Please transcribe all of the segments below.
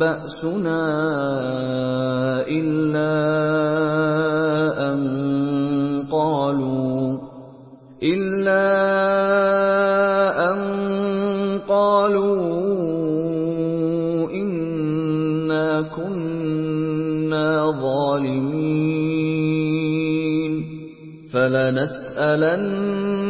بأسنا إلا أن قالوا إلا أن قالوا إنا كنا ظالمين. فلنسألن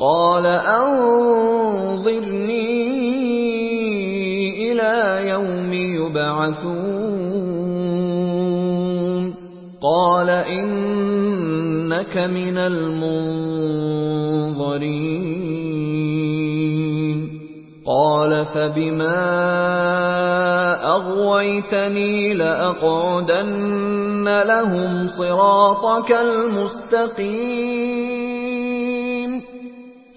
قال أنظرني إلى يوم يبعثون. قال إنك من المنظرين. قال فبما أغويتني لأقعدن لهم صراطك المستقيم.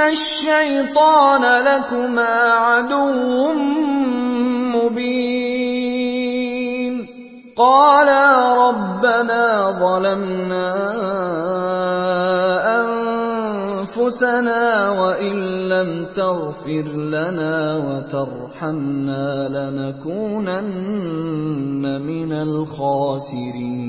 الشيطان لكما عدو مبين قالا ربنا ظلمنا أنفسنا وإن لم تغفر لنا وترحمنا لنكونن من الخاسرين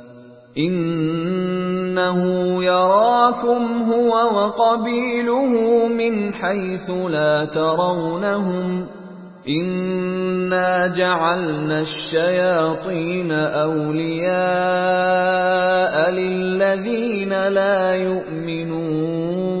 إنه يراكم هو وقبيله من حيث لا ترونهم إنا جعلنا الشياطين أولياء للذين لا يؤمنون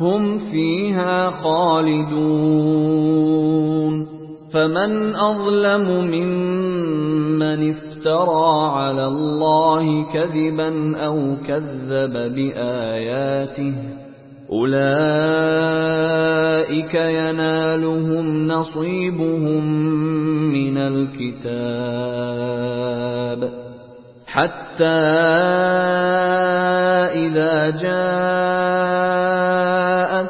هُمْ فِيهَا خَالِدُونَ. فَمَنْ أَظْلَمُ مِمَّنِ افْتَرَىٰ عَلَى اللَّهِ كَذِبًا أَوْ كَذَّبَ بِآيَاتِهِ ۚ أُولَٰئِكَ يَنَالُهُمْ نَصِيبُهُم مِّنَ الْكِتَابِ. حَتَّىٰ إِذَا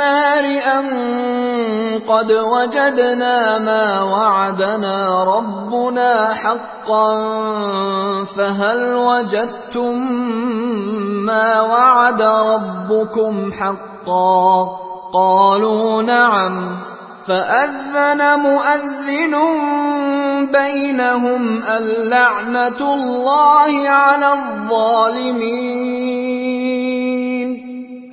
أن قد وجدنا ما وعدنا ربنا حقا فهل وجدتم ما وعد ربكم حقا قالوا نعم فأذن مؤذن بينهم اللعنة الله على الظالمين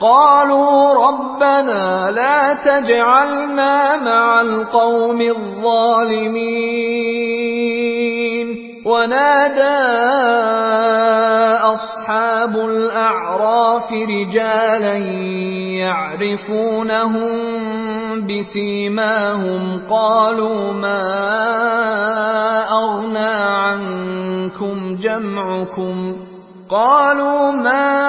قالوا ربنا لا تجعلنا مع القوم الظالمين. ونادى أصحاب الأعراف رجالا يعرفونهم بسيماهم. قالوا ما أغنى عنكم جمعكم؟ قالوا ما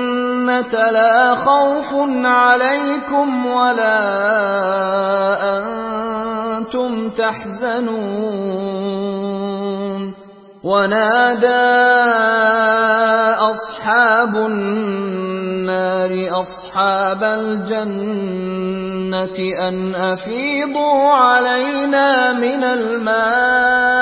لا خوف عليكم ولا أنتم تحزنون. ونادى أصحاب النار أصحاب الجنة أن أفيضوا علينا من الماء.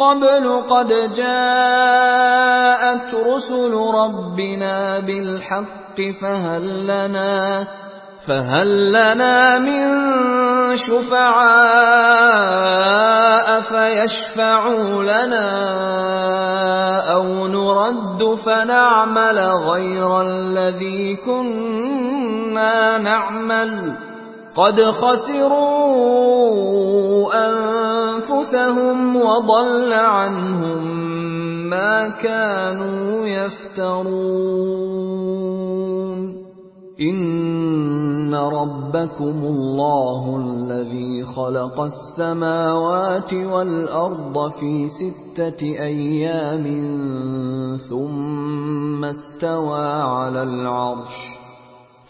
قبل قد جاءت رسل ربنا بالحق فهل لنا فهل لنا من شفعاء فيشفعوا لنا أو نرد فنعمل غير الذي كنا نعمل؟ قد خسروا أنفسهم وضل عنهم ما كانوا يفترون. إن ربكم الله الذي خلق السماوات والأرض في ستة أيام ثم استوى على العرش.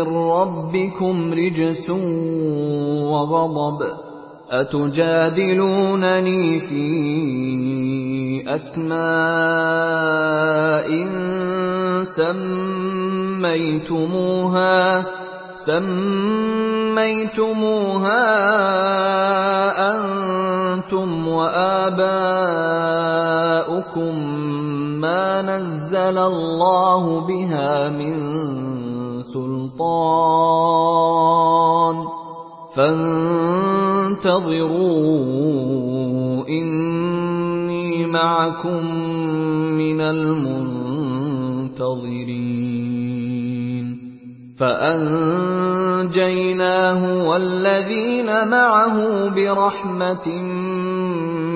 من ربكم رجس وغضب أتجادلونني في أسماء سميتموها سميتموها أنتم وآباؤكم ما نزل الله بها من سلطان فانتظروا إني معكم من المنتظرين. فأنجيناه والذين معه برحمة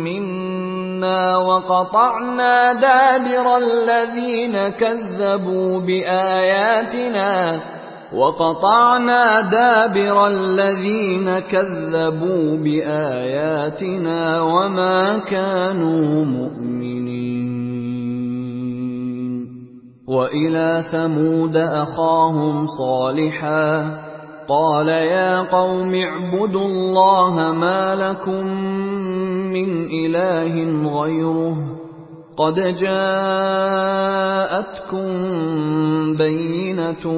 منا وقطعنا دابر الذين كذبوا بآياتنا وقطعنا دابر الذين كذبوا بآياتنا وما كانوا مؤمنين. وإلى ثمود أخاهم صالحا. قال يا قوم اعبدوا الله ما لكم من إله غيره. قد جاءتكم بينه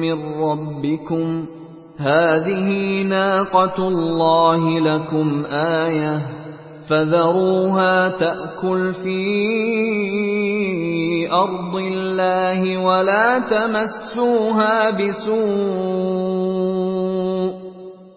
من ربكم هذه ناقه الله لكم إيه فذروها تاكل في ارض الله ولا تمسوها بسوء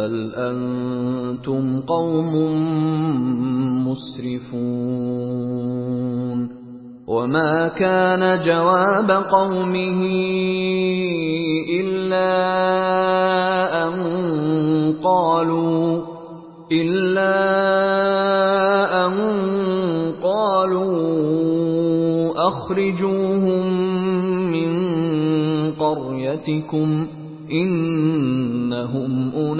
بل أنتم قوم مسرفون وما كان جواب قومه إلا أن قالوا إلا أن قالوا أخرجوهم من قريتكم إنهم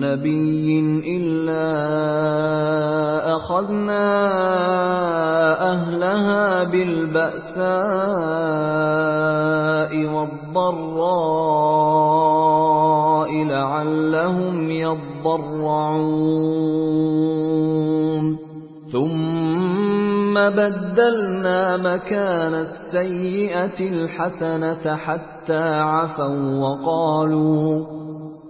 نَّبِيٍّ إِلَّا أَخَذْنَا أَهْلَهَا بِالْبَأْسَاءِ وَالضَّرَّاءِ لَعَلَّهُمْ يَضَّرَّعُونَ. ثُمَّ بَدَّلْنَا مَكَانَ السَّيِّئَةِ الْحَسَنَةَ حَتَّىٰ عَفَوا وَّقَالُوا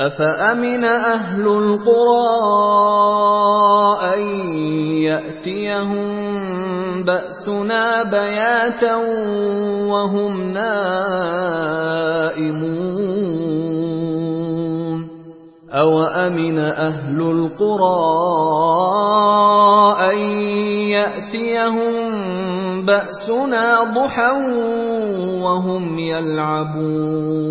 أفأمن أهل القرى أن يأتيهم بأسنا بياتا وهم نائمون؟ أوأمن أهل القرى أن يأتيهم بأسنا ضحى وهم يلعبون؟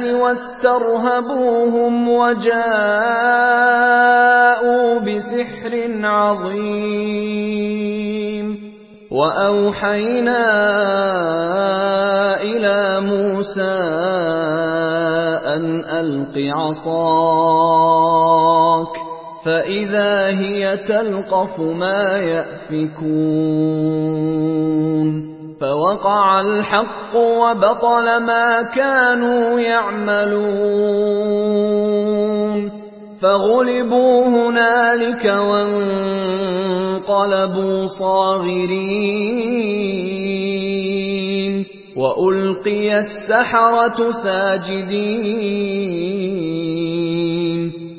واسترهبوهم وجاءوا بسحر عظيم. وأوحينا إلى موسى أن ألق عصاك فإذا هي تلقف ما يأفكون. فوقع الحق وبطل ما كانوا يعملون. فغلبوا هنالك وانقلبوا صاغرين. وألقي السحرة ساجدين.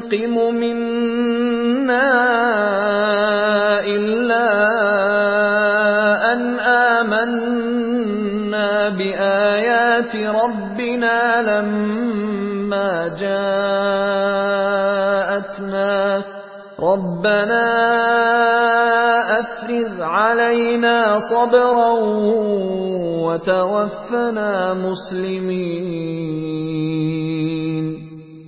تنقم منا إلا أن آمنا بآيات ربنا لما جاءتنا. ربنا أفرز علينا صبرا وتوفنا مسلمين.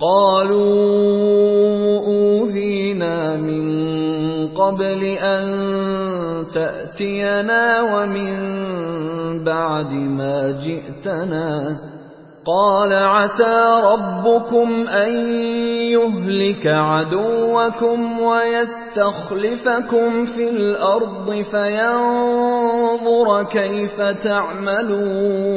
قالوا أوذينا من قبل أن تأتينا ومن بعد ما جئتنا. قال عسى ربكم أن يهلك عدوكم ويستخلفكم في الأرض فينظر كيف تعملون.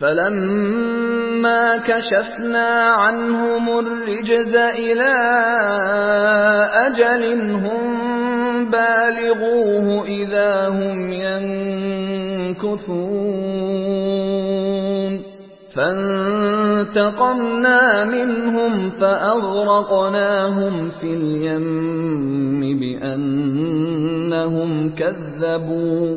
فلما كشفنا عنهم الرجز إلى أجل هم بالغوه إذا هم ينكثون فانتقمنا منهم فأغرقناهم في اليم بأنهم كذبوا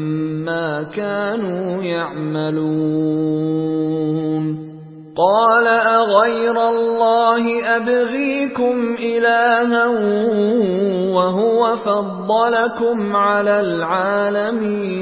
ما كانوا يعملون قال أغير الله أبغيكم إلها وهو فضلكم على العالمين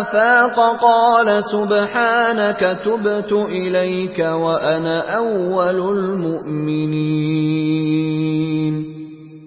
أَفَاقَ؟ قَالَ سُبْحَانَكَ تُبْتُ إِلَيْكَ وَأَنَا أَوَّلُ الْمُؤْمِنِينَ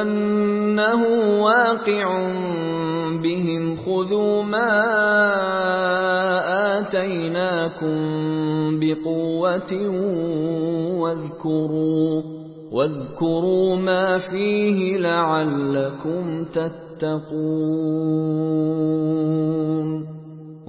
أَنَّهُ وَاقِعٌ بِهِمْ خُذُوا مَا آتَيْنَاكُم بِقُوَّةٍ وَاذْكُرُوا وَاذْكُرُوا مَا فِيهِ لَعَلَّكُمْ تَتَّقُونَ.